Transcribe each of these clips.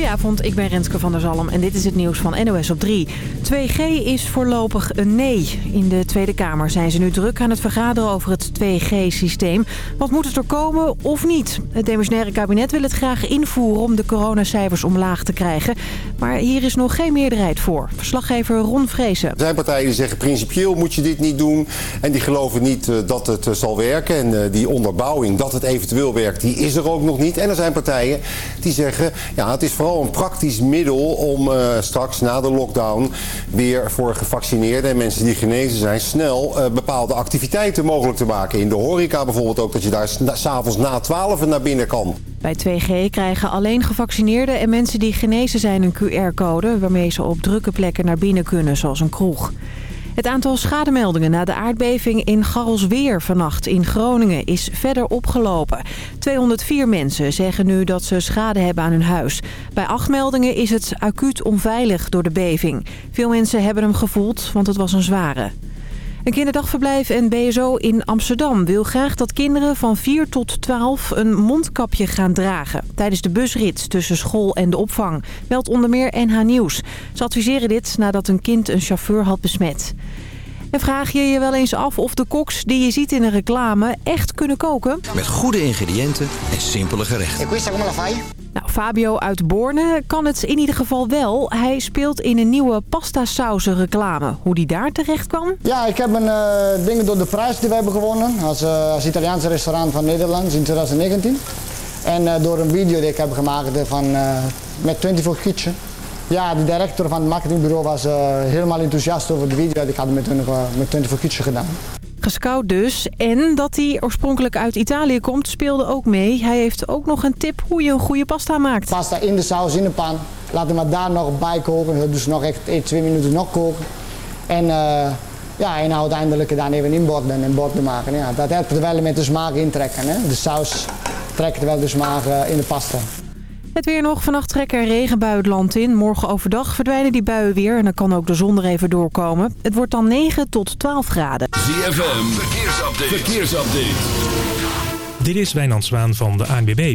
Goedenavond, ik ben Renske van der Zalm en dit is het nieuws van NOS op 3. 2G is voorlopig een nee. In de Tweede Kamer zijn ze nu druk aan het vergaderen over het 2G-systeem. Wat moet het er komen of niet? Het demissionaire kabinet wil het graag invoeren om de coronacijfers omlaag te krijgen. Maar hier is nog geen meerderheid voor. Verslaggever Ron Vrezen. Er zijn partijen die zeggen principieel moet je dit niet doen. En die geloven niet eh, dat het eh, zal werken. En eh, die onderbouwing dat het eventueel werkt, die is er ook nog niet. En er zijn partijen die zeggen, ja het is vooral een praktisch middel om straks na de lockdown weer voor gevaccineerden en mensen die genezen zijn snel bepaalde activiteiten mogelijk te maken. In de horeca bijvoorbeeld ook dat je daar s'avonds na 12 naar binnen kan. Bij 2G krijgen alleen gevaccineerden en mensen die genezen zijn een QR-code... waarmee ze op drukke plekken naar binnen kunnen, zoals een kroeg. Het aantal schademeldingen na de aardbeving in Garrelsweer vannacht in Groningen is verder opgelopen. 204 mensen zeggen nu dat ze schade hebben aan hun huis. Bij acht meldingen is het acuut onveilig door de beving. Veel mensen hebben hem gevoeld, want het was een zware. Een kinderdagverblijf en BSO in Amsterdam wil graag dat kinderen van 4 tot 12 een mondkapje gaan dragen. Tijdens de busrit tussen school en de opvang, meldt onder meer NH Nieuws. Ze adviseren dit nadat een kind een chauffeur had besmet. En vraag je je wel eens af of de koks die je ziet in een reclame echt kunnen koken? Met goede ingrediënten en simpele gerechten. Nou, Fabio uit Borne kan het in ieder geval wel. Hij speelt in een nieuwe pasta reclame. Hoe die daar terecht kwam? Ja, ik heb een uh, ding door de prijs die we hebben gewonnen. Als, uh, als Italiaanse restaurant van Nederland in 2019. En uh, door een video die ik heb gemaakt van, met 24 Kitchen. Ja, de directeur van het marketingbureau was helemaal enthousiast over de video die ik had met, met 24 Kitchen gedaan. Gescout dus. En dat hij oorspronkelijk uit Italië komt speelde ook mee. Hij heeft ook nog een tip hoe je een goede pasta maakt. Pasta in de saus, in de pan. Laat hem daar nog bij koken. Dus nog echt 1, 2 minuten nog koken. En, uh, ja, en uiteindelijk dan even inborden en borden maken. Ja, dat helpt wel met de smaak intrekken. Hè? De saus trekt wel de smaak uh, in de pasta. Het weer nog. Vannacht trekken regenbuien het land in. Morgen overdag verdwijnen die buien weer. En dan kan ook de zon er even doorkomen. Het wordt dan 9 tot 12 graden. ZFM. Verkeersupdate. Verkeersupdate. Dit is Wijnand Zwaan van de ANBB.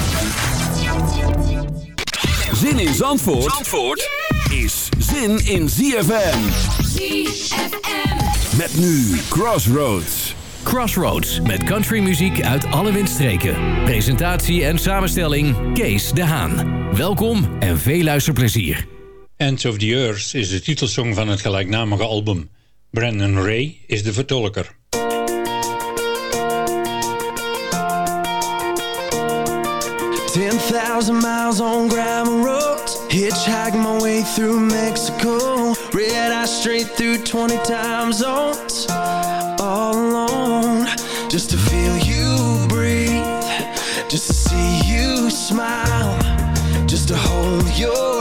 Zin in Zandvoort, Zandvoort is zin in ZFM. ZFM. Met nu Crossroads. Crossroads met countrymuziek uit alle windstreken. Presentatie en samenstelling Kees de Haan. Welkom en veel luisterplezier. End of the Earth is de titelsong van het gelijknamige album. Brandon Ray is de vertolker. Thousand miles on gravel roads. Hitchhiking my way through Mexico. Red eye straight through 20 time zones. All alone. Just to feel you breathe. Just to see you smile. Just to hold your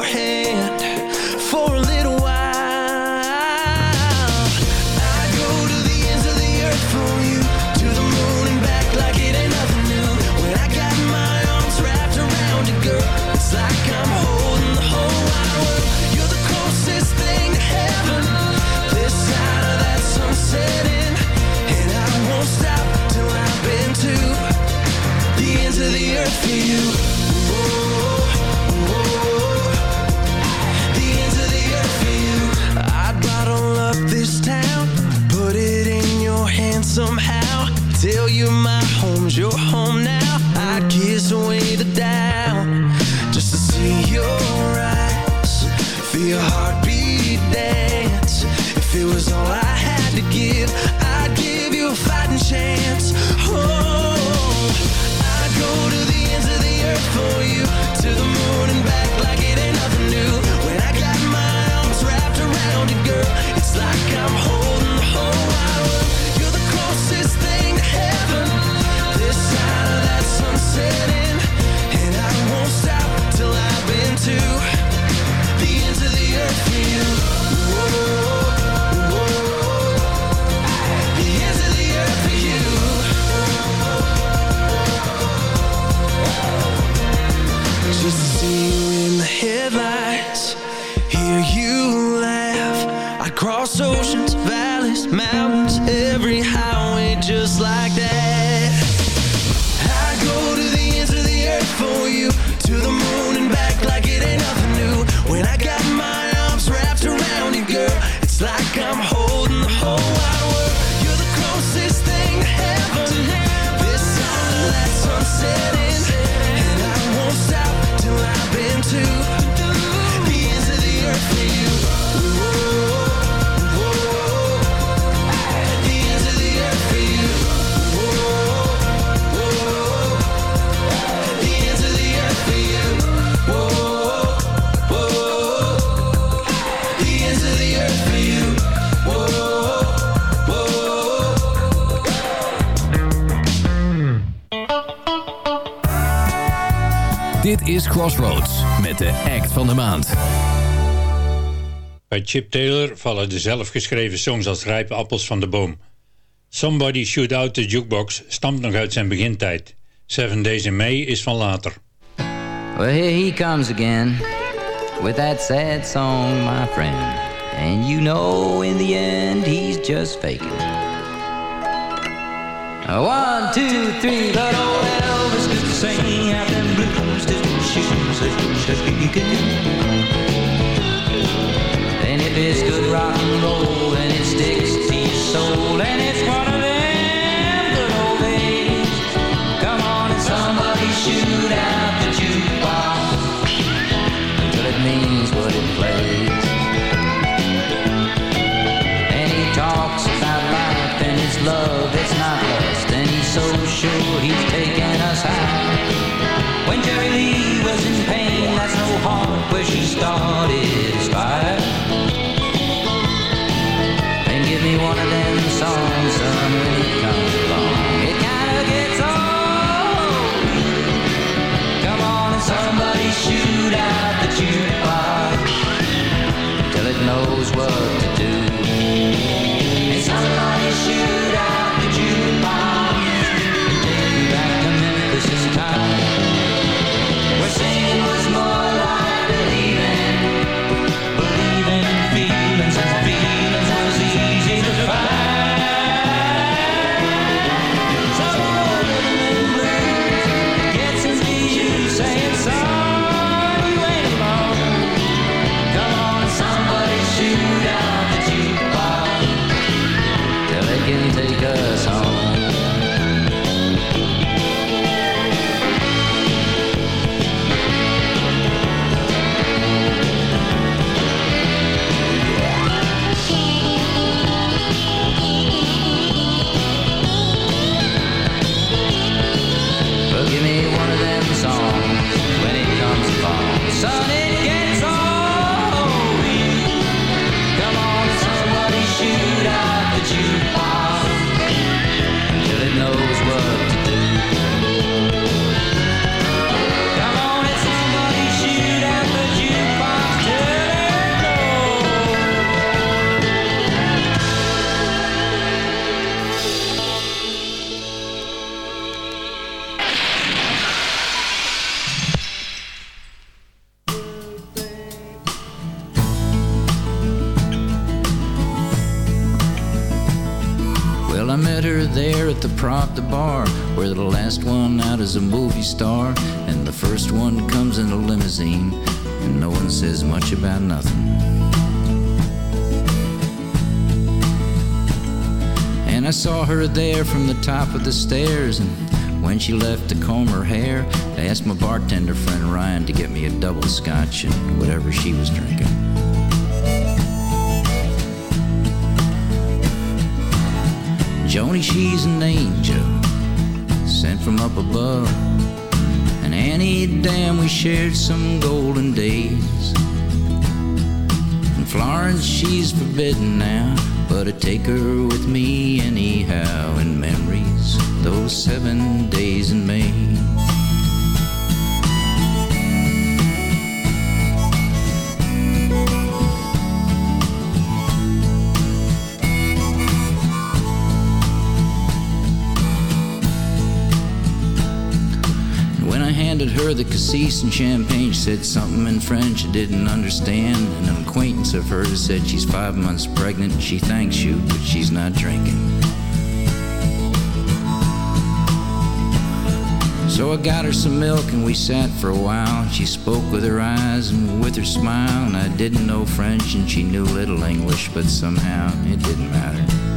for you. oceans, valleys, mountains, every high is Crossroads met de act van de maand. Bij Chip Taylor vallen de zelfgeschreven songs als rijpe appels van de boom. Somebody Shoot Out the Jukebox stamt nog uit zijn begintijd. Seven Days in May is van later. Well, here he comes again with that sad song, my friend. And you know in the end he's just faking. One, two, three, but old Elvis could sing out them blues should. And if it's good rock and roll, then it sticks to your soul, and it's one of the. one comes in a limousine, and no one says much about nothing. And I saw her there from the top of the stairs, and when she left to comb her hair, I asked my bartender friend Ryan to get me a double scotch and whatever she was drinking. Joni, she's an angel sent from up above. Damn, we shared some golden days. And Florence, she's forbidden now, but I take her with me anyhow in memories. Those seven days in May. The cassis and champagne, she said something in French I didn't understand. And an acquaintance of hers said she's five months pregnant she thanks you, but she's not drinking. So I got her some milk and we sat for a while. She spoke with her eyes and with her smile. And I didn't know French and she knew little English, but somehow it didn't matter.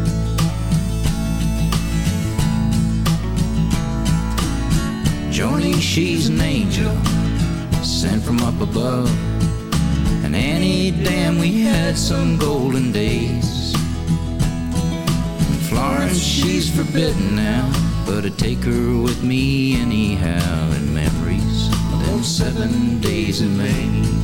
She's an angel sent from up above. And Annie, damn, we had some golden days. And Florence, she's forbidden now, but I take her with me anyhow in memories. Of them seven days in May.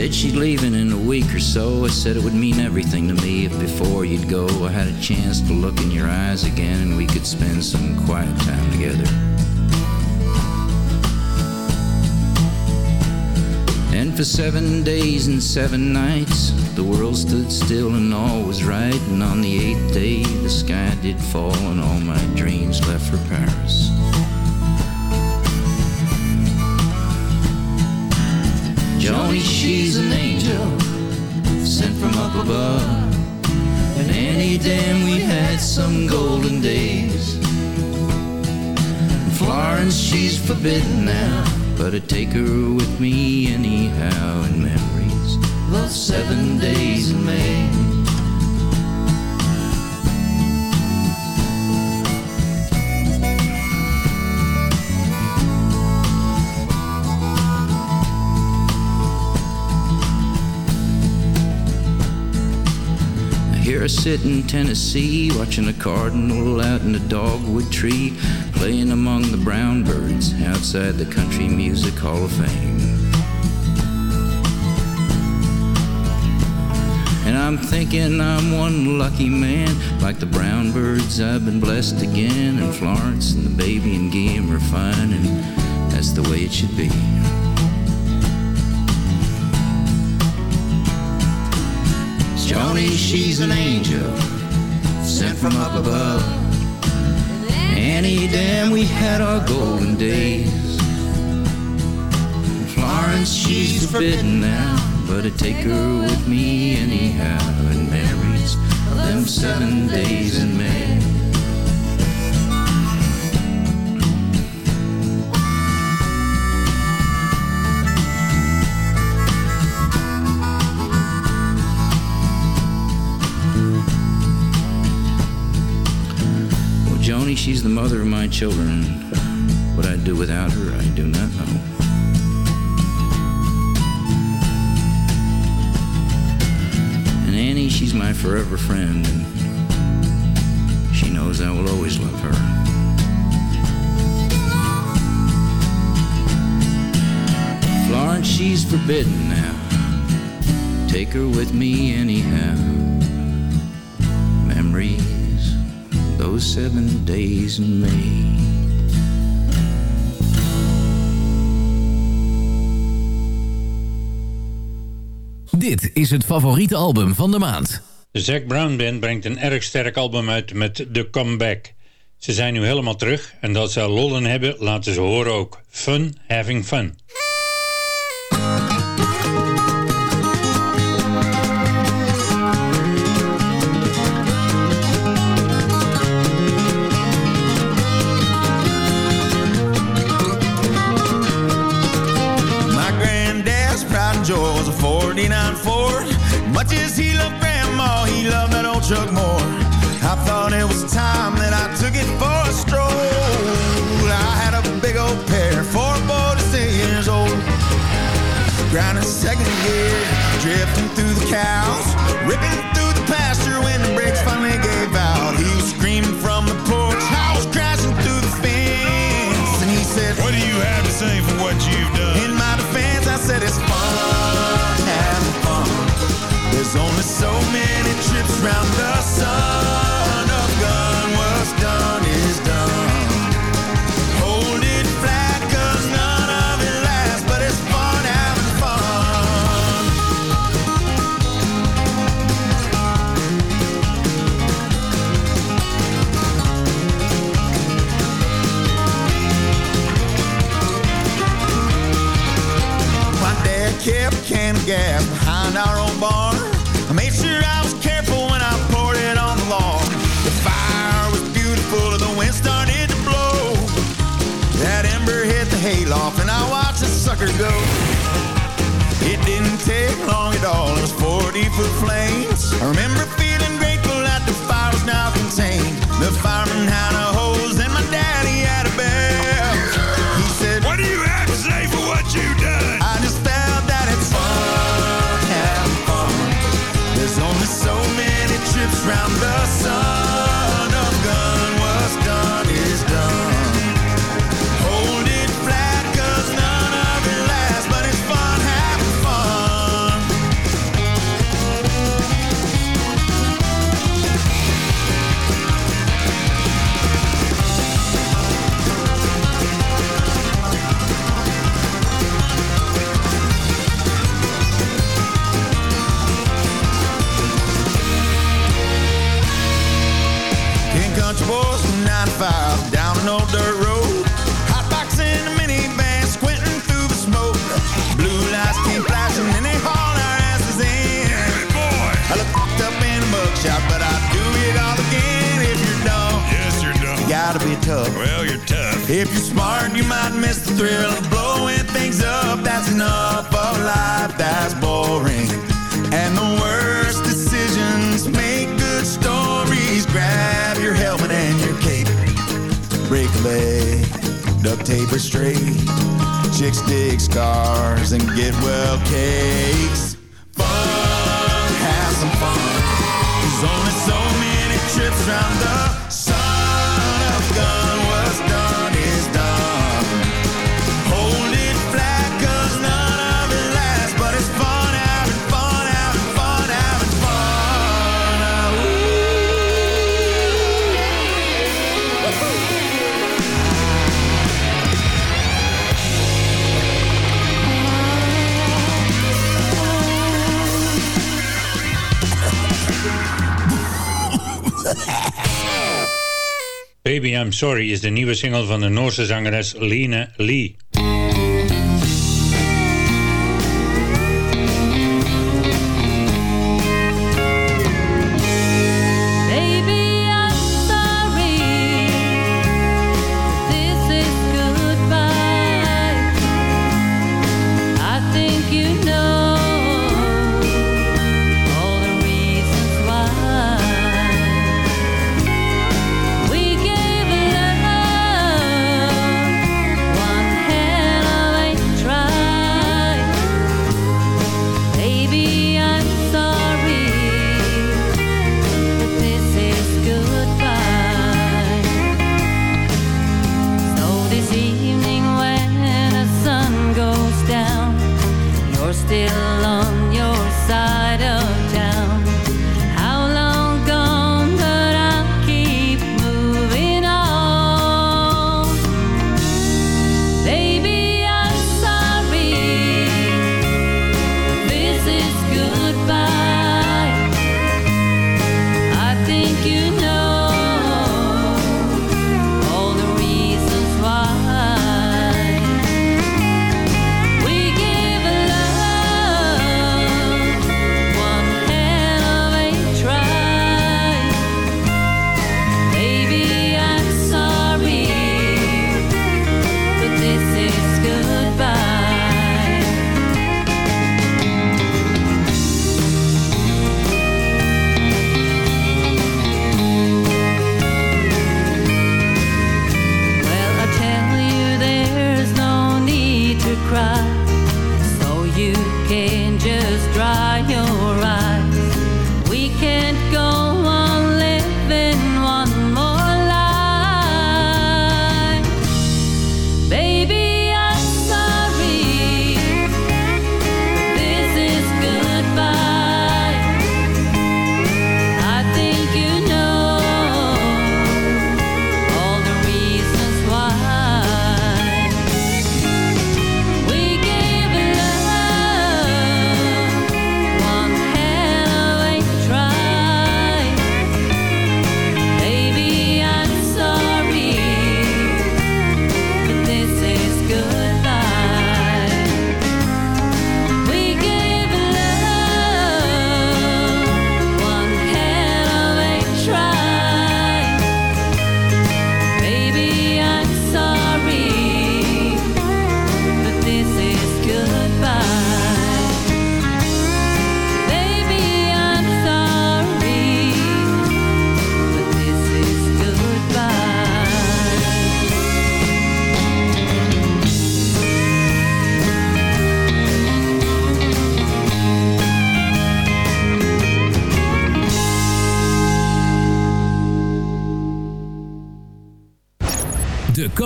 Said she'd leaving in a week or so. I said it would mean everything to me if before you'd go I had a chance to look in your eyes again and we could spend some quiet time together. And for seven days and seven nights, the world stood still and all was right. And on the eighth day, the sky did fall and all my dreams left for Paris. Joni, she's an angel sent from up above. And Annie damn we had some golden days. And Florence, she's forbidden now, but I'd take her with me anyhow in memories. Those seven days in May. I sit in Tennessee, watching a cardinal out in a dogwood tree, playing among the brown birds outside the Country Music Hall of Fame. And I'm thinking I'm one lucky man, like the brown birds, I've been blessed again, and Florence and the baby and Guillaume are fine, and that's the way it should be. Joni, she's an angel sent from up above. Annie damn, we had our golden days. Florence, she's forbidden now, but I take her with me anyhow And of them seven days in May. She's the mother of my children. What I'd do without her, I do not know. And Annie, she's my forever friend, and she knows I will always love her. Florence, she's forbidden now. Take her with me anyhow. Those seven days in May. Dit is het favoriete album van de maand. De Zac Brown Band brengt een erg sterk album uit met The Comeback. Ze zijn nu helemaal terug en dat ze lollen hebben laten ze horen ook. Fun having fun. So many trips round for flames. I remember feeling grateful that the fire was now contained. The fireman had a Baby I'm Sorry is de nieuwe single van de Noorse zangeres Lene Lee.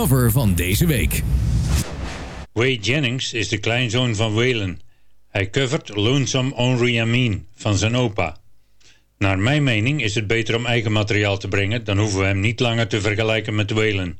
cover van deze week. Way Jennings is de kleinzoon van Waylon. Hij covert Lonesome Henry Amin van zijn opa. Naar mijn mening is het beter om eigen materiaal te brengen... dan hoeven we hem niet langer te vergelijken met Waylon.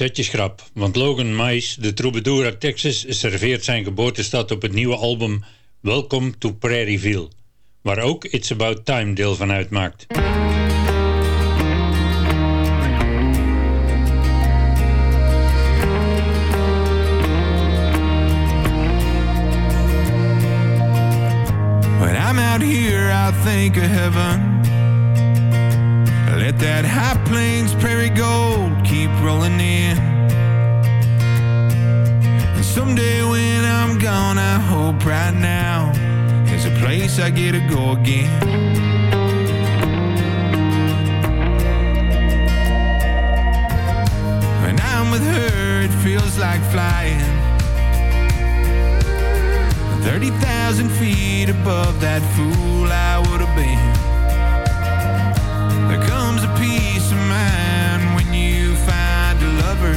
Zet je schrap, want Logan Mice, de troubadour uit Texas, serveert zijn geboortestad op het nieuwe album Welcome to Prairieville, waar ook It's About Time deel van uitmaakt. When I'm out here, I think heaven. Let that high plains prairie gold keep rolling in. And someday when I'm gone, I hope right now is a place I get to go again. When I'm with her, it feels like flying. 30,000 feet above that fool I would have been. Peace of mind when you find a lover,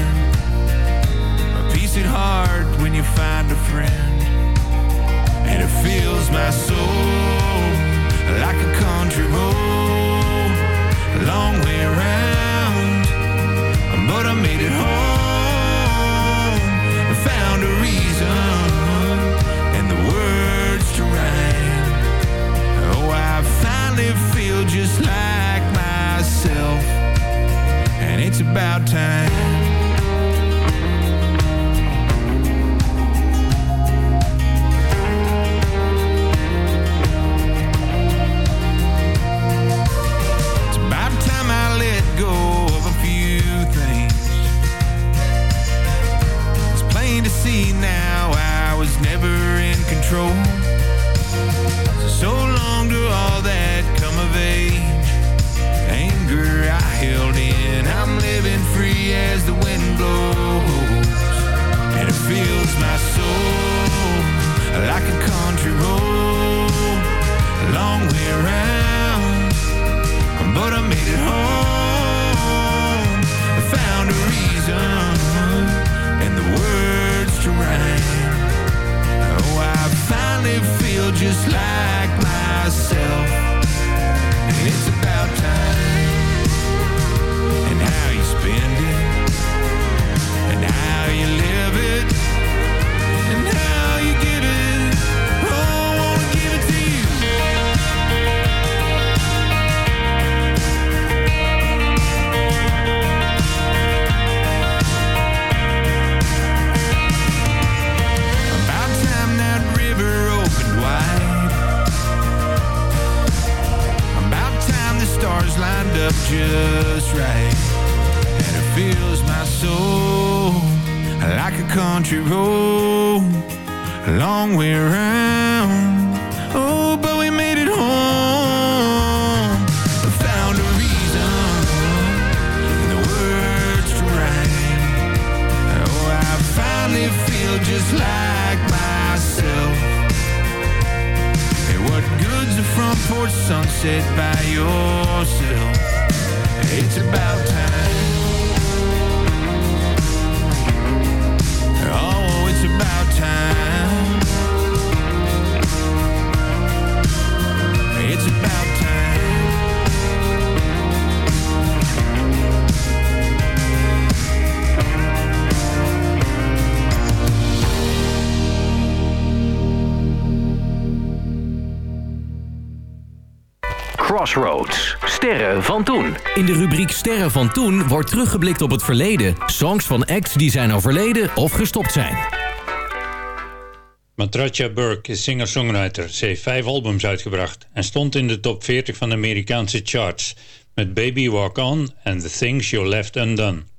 a peace at heart when you find a friend. And it fills my soul like a country road, a long way around. But I made it home, I found a reason and the words to rhyme. Oh, I finally feel just like myself, and it's about time. It's about time I let go of a few things. It's plain to see now I was never in control. So long to all Crossroads. Sterren van toen. In de rubriek Sterren van toen wordt teruggeblikt op het verleden. Songs van acts die zijn overleden of gestopt zijn. Matracha Burke is singer-songwriter. Ze heeft vijf albums uitgebracht en stond in de top 40 van de Amerikaanse charts met Baby Walk On en The Things You Left Undone.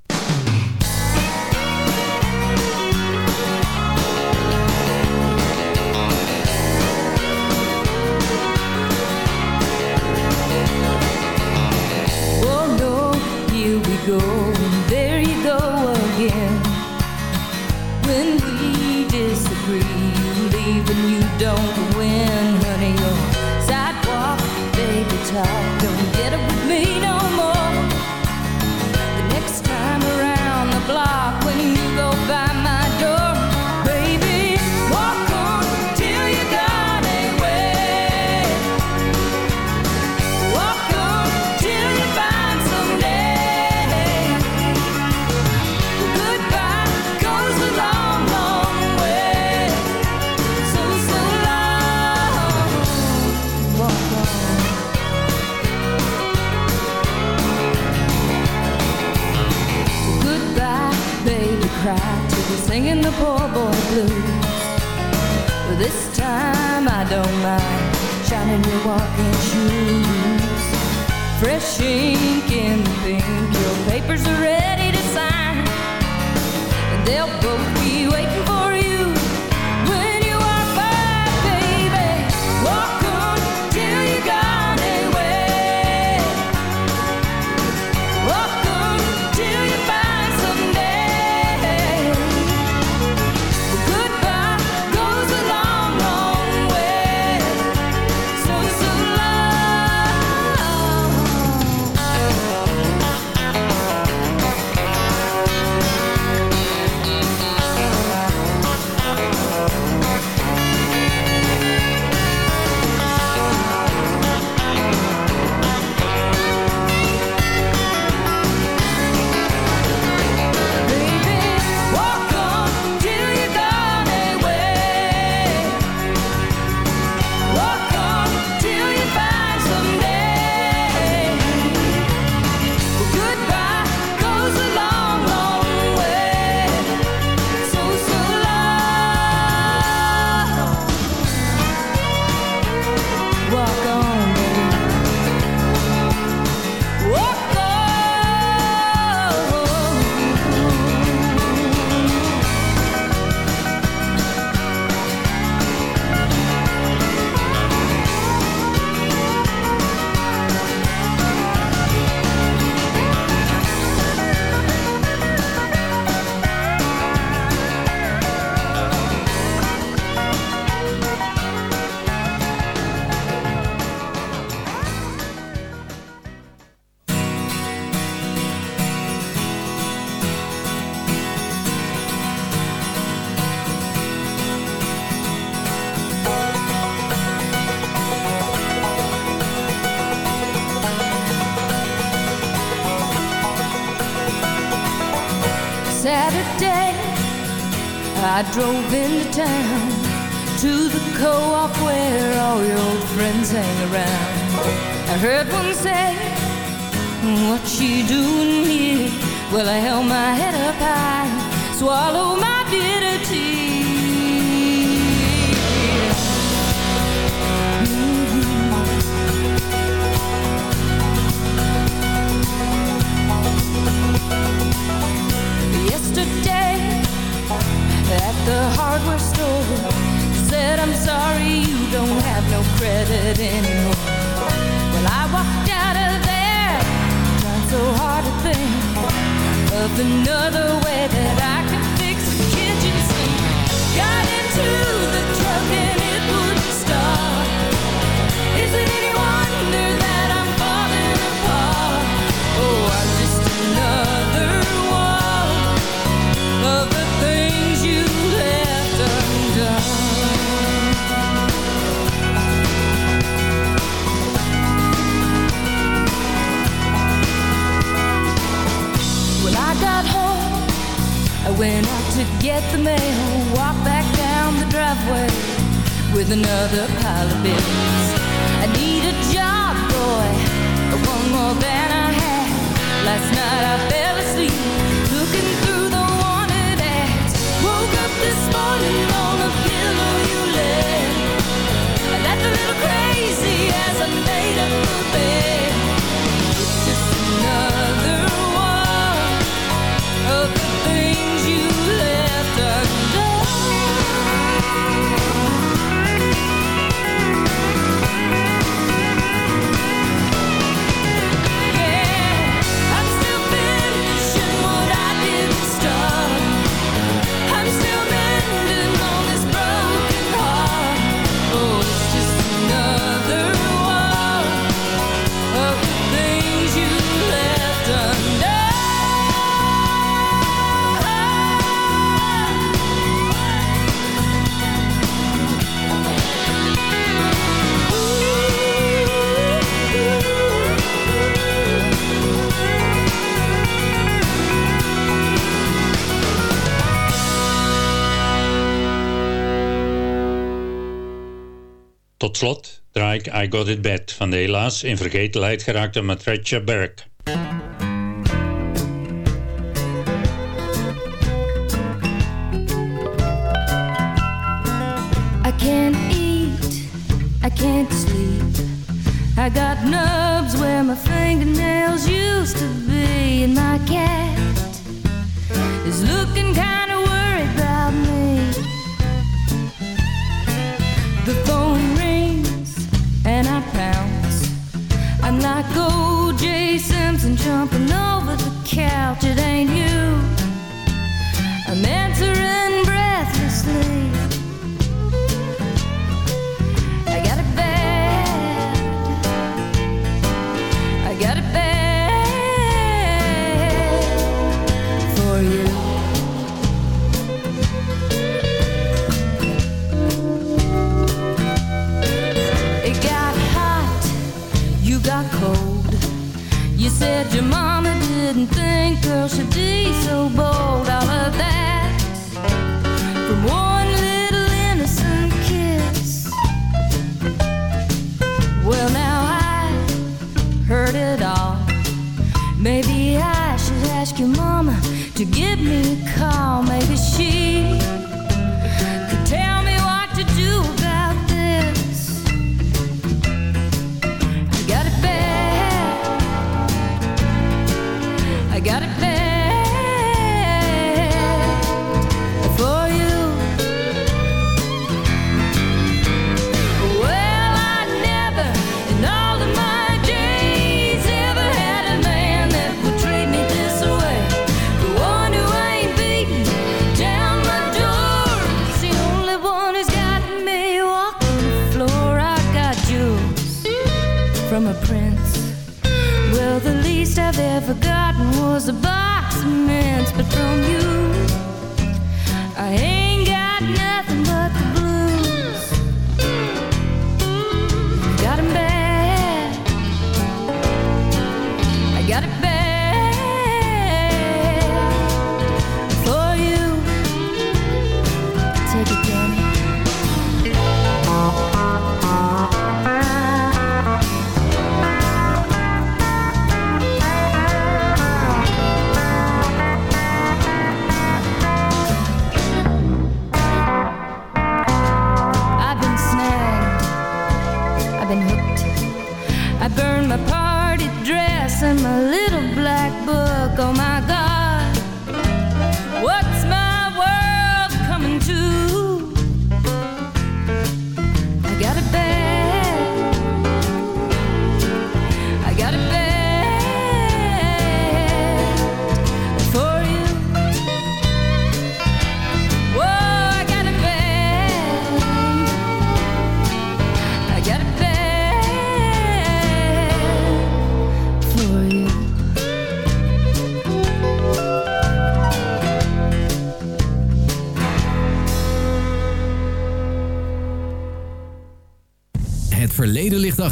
Blues. This time I don't mind shining your walking shoes. Fresh ink in the pink, your papers are ready to sign. They'll both I drove into town to the co-op where all your old friends hang around. I heard one say, "What you doing here?" Well, I held my head up high, swallow my bitter tea. Mm-hmm. Yesterday at the hardware store said I'm sorry you don't have no credit anymore. Well, I walked out of there trying so hard to think of another way that I could fix the kitchen sink. Got into went out to get the mail, walked back down the driveway with another pile of bills. I need a job, boy, one more than I had. Last night I fell asleep looking through the wanted ads. Woke up this morning on a pillow you left. I laughed a little crazy as I made up the bed. Tot slot draai ik I Got It Bad van de helaas in vergetelheid geraakte Matretja Berk. I can't eat, I can't sleep I got nubs where my fingernails used to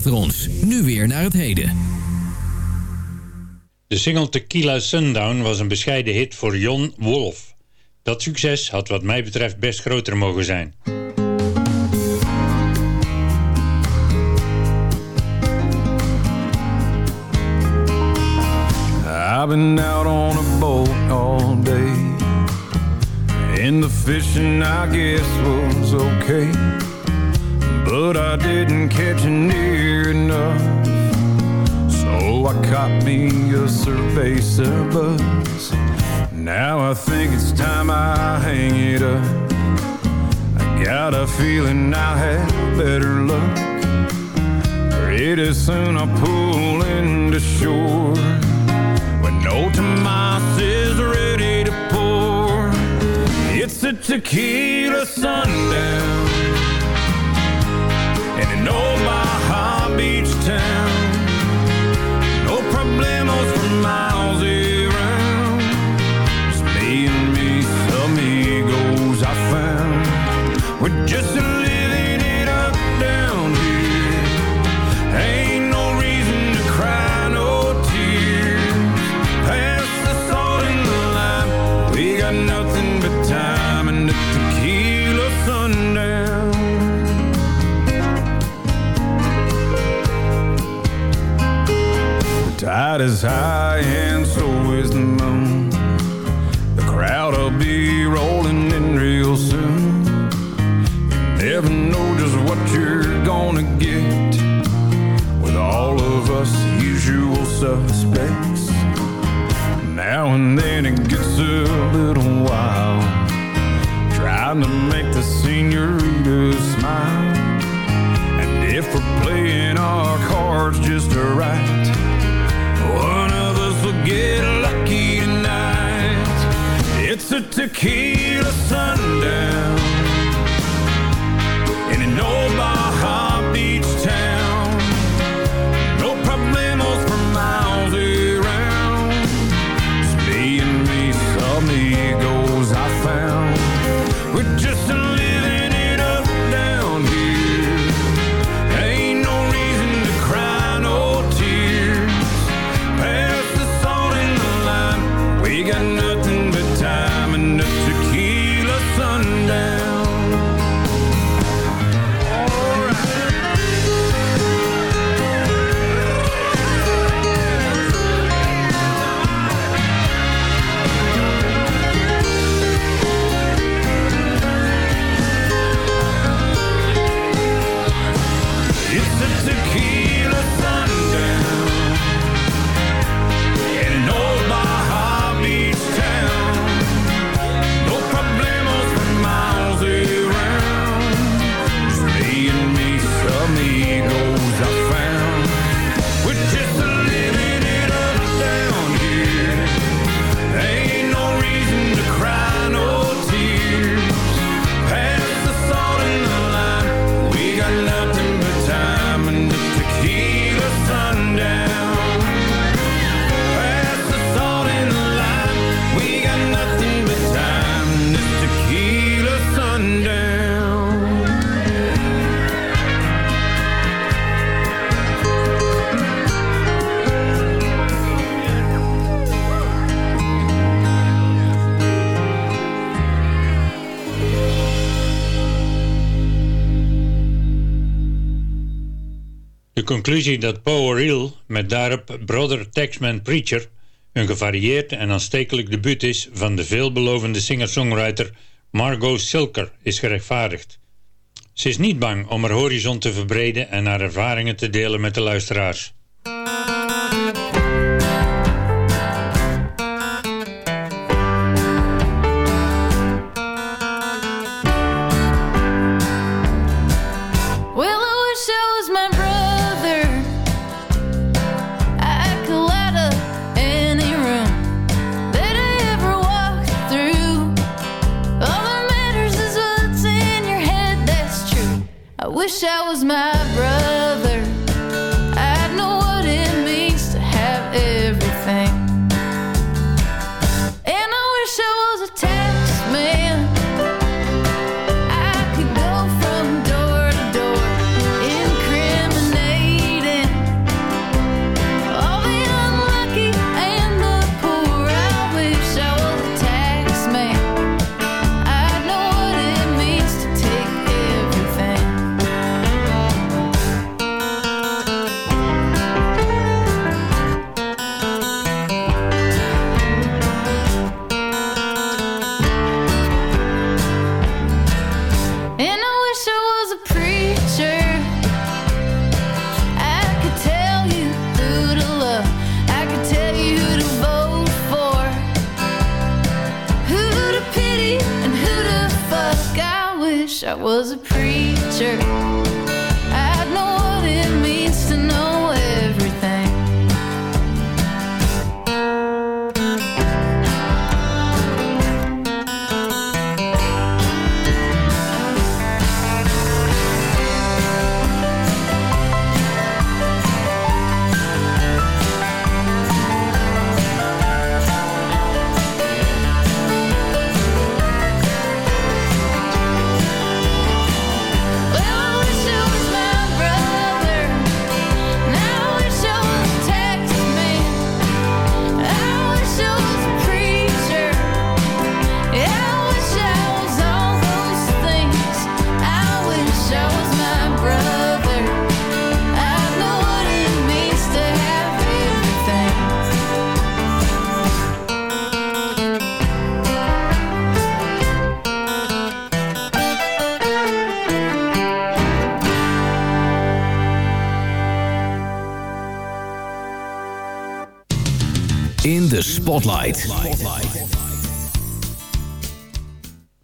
achter ons. Nu weer naar het heden. De single Tequila Sundown was een bescheiden hit voor Jon Wolf. Dat succes had wat mij betreft best groter mogen zijn. I've been out on a boat all day And the fishing I guess was okay But I didn't catch it near enough. So I caught me a cerveza buzz. Now I think it's time I hang it up. I got a feeling I had better luck. Pretty soon I pull into shore. When old Tomas is ready to pour. It's a tequila sundown. No problemos for my is high and so is the moon. The crowd will be rolling in real soon. You never know just what you're gonna get with all of us usual suspects. Now and then. a tequila sundown. conclusie dat Power Real met daarop Brother Texman Preacher een gevarieerd en aanstekelijk debuut is van de veelbelovende singer-songwriter Margot Silker is gerechtvaardigd. Ze is niet bang om haar horizon te verbreden en haar ervaringen te delen met de luisteraars. I was mad Spotlight.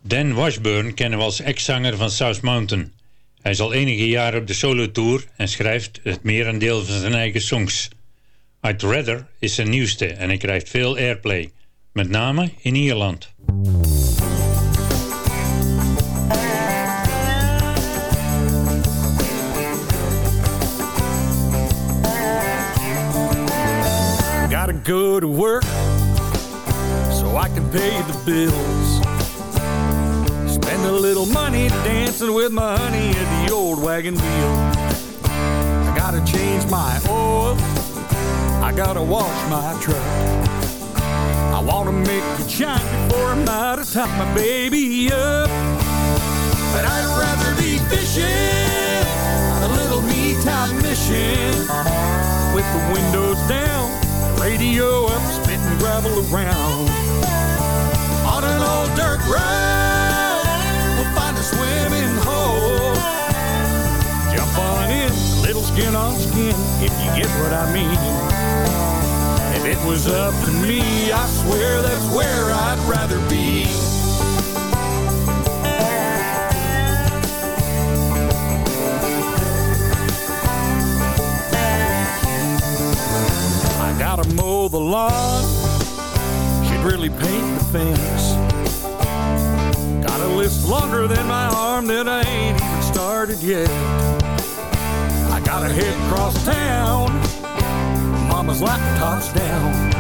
Dan Washburn kennen we als ex-zanger van South Mountain. Hij is al enige jaren op de solo-tour en schrijft het merendeel van zijn eigen songs. I'd Rather is zijn nieuwste en hij krijgt veel airplay, met name in Ierland. Gotta go to work I can pay the bills. Spend a little money dancing with my honey at the old wagon wheel. I gotta change my oil. I gotta wash my truck. I wanna make it shine before I'm out of top my baby up. But I'd rather be fishing on a little me-time mission with the windows down, radio up, gravel around. On an old dirt road, we'll find a swimming hole. Jump on in, little skin on skin, if you get what I mean. If it was up to me, I swear that's where I'd rather be. Gotta mow the lawn. Should really paint the fence. Got a list longer than my arm that I ain't even started yet. I gotta head across town. Mama's laptop's down.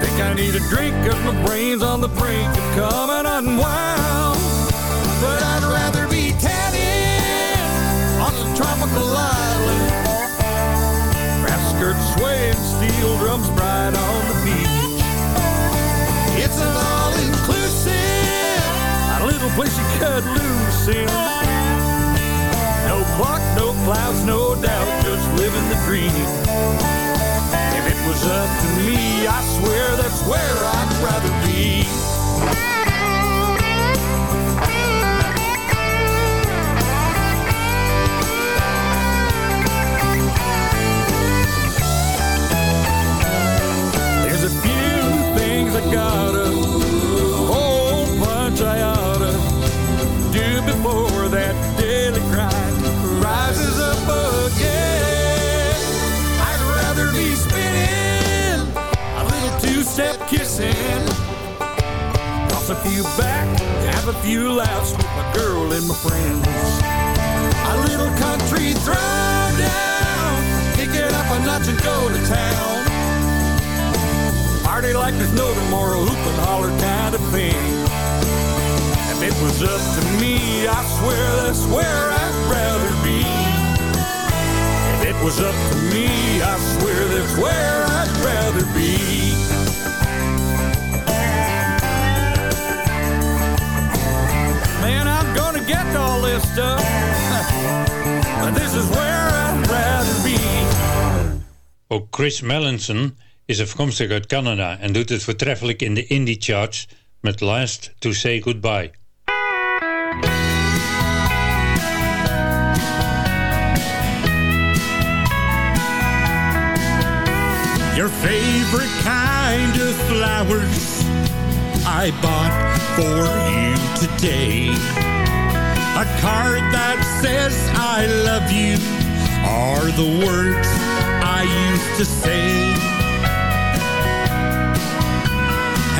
Think I need a drink cause my brain's on the brink of coming unwound. But I'd rather be tanning on some tropical island. Grass skirts swaying, steel drums bright on the beach. It's an all-inclusive, a little place you cut loose in. No clock, no clouds, no doubt, few back, have a few laughs with my girl and my friends. A little country throwdown, kick it up a notch and go to town. Party like there's no tomorrow, hoop and holler kind of thing. If it was up to me, I swear that's where I'd rather be. If it was up to me, I swear that's where I'd rather be. Gonna all this stuff, but this is where I'd rather be. Ook Chris Melanson is afkomstig uit Canada en doet het voortreffelijk in de indie charts met Last to Say Goodbye. Your favorite kind of flowers I bought for you today. A card that says I love you are the words I used to say.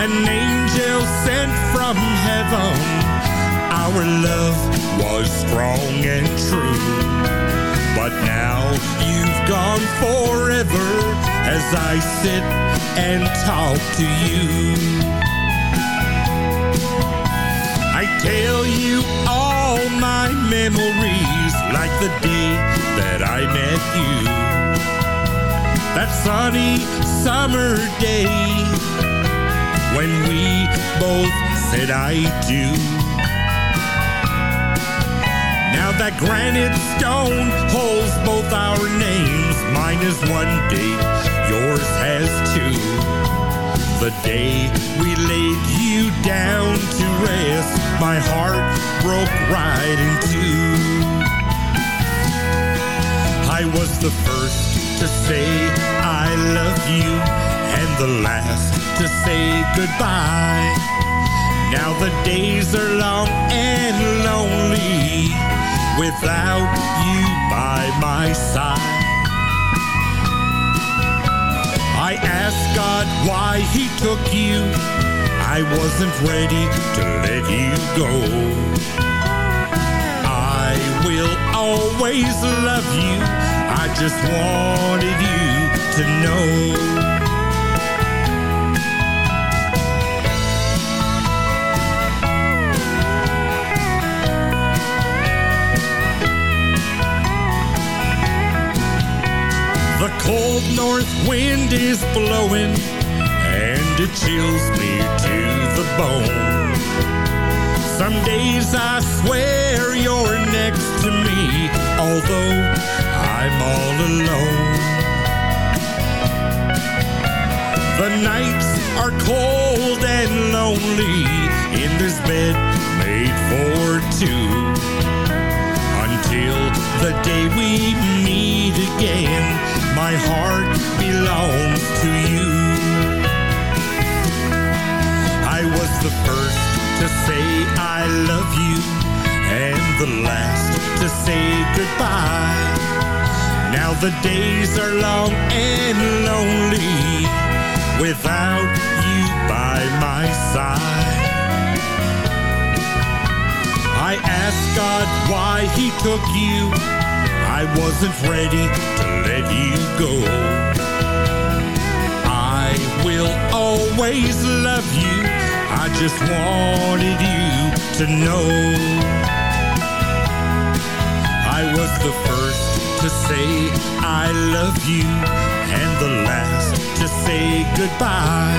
An angel sent from heaven, our love was strong and true. But now you've gone forever as I sit and talk to you. I tell you all my memories like the day that I met you. That sunny summer day when we both said I do. Now that granite stone holds both our names. Mine is one date, yours has two. The day we laid you down to rest, my heart broke right in two. I was the first to say I love you, and the last to say goodbye. Now the days are long and lonely without you by my side. I asked God why he took you. I wasn't ready to let you go. I will always love you. I just wanted you to know. Cold north wind is blowing and it chills me to the bone. Some days I swear you're next to me, although I'm all alone. The nights are cold and lonely in this bed made for two. Until the day we meet again, my heart belongs to you. I was the first to say I love you, and the last to say goodbye. Now the days are long and lonely without you by my side. I asked God why he took you. I wasn't ready to let you go. I will always love you. I just wanted you to know. I was the first to say I love you and the last to say goodbye.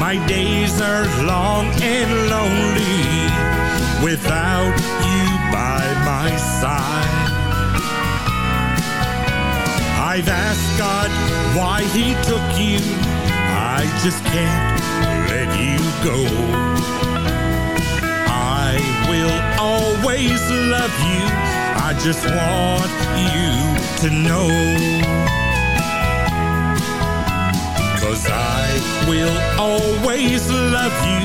My days are long and lonely without you by my side. I've asked God why he took you. I just can't let you go. I will always love you. I just want you to know. Cause I will always love you.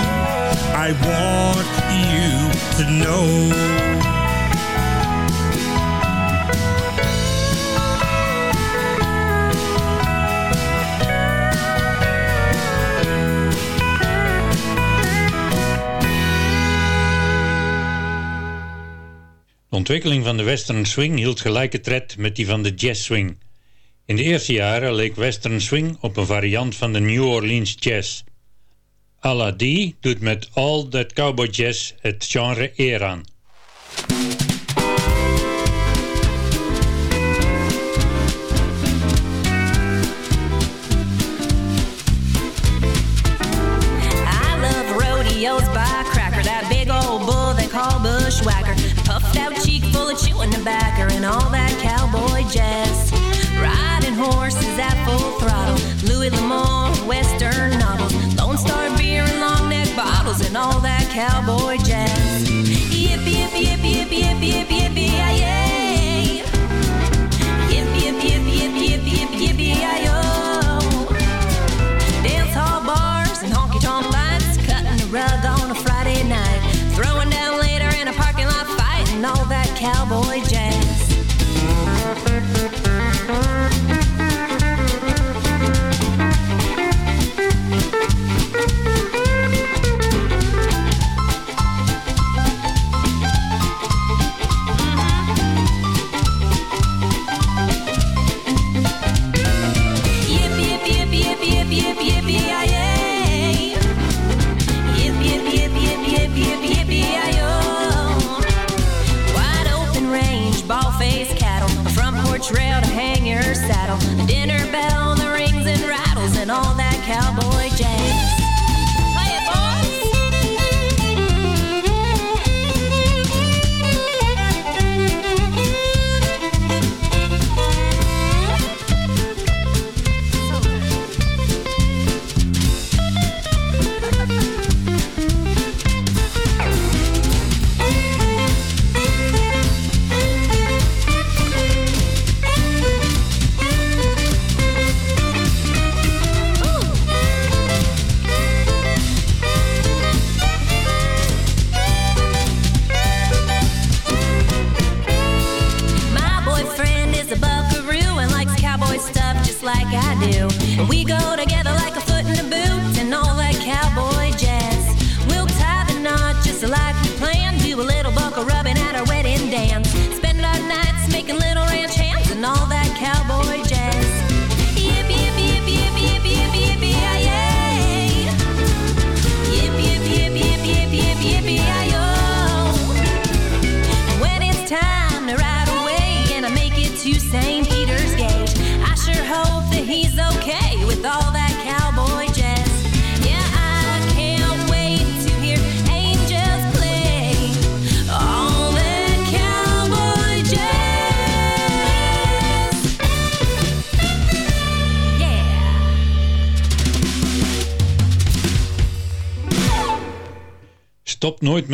I want you to know. Ontwikkeling van de western swing hield gelijke tred met die van de jazz swing. In de eerste jaren leek western swing op een variant van de New Orleans jazz. Ala D doet met All That Cowboy Jazz het genre eer aan. Cheek full of chewing tobacco and all that cowboy jazz. Riding horses at full throttle, Louis L'Amour, Western novels, Lone Star beer and long neck bottles and all that cowboy jazz. Yippee, yippee, yippee, yippee, yippee, yippee, cowboy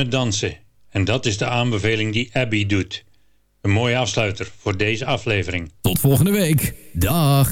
dansen. En dat is de aanbeveling die Abby doet. Een mooie afsluiter voor deze aflevering. Tot volgende week. Dag.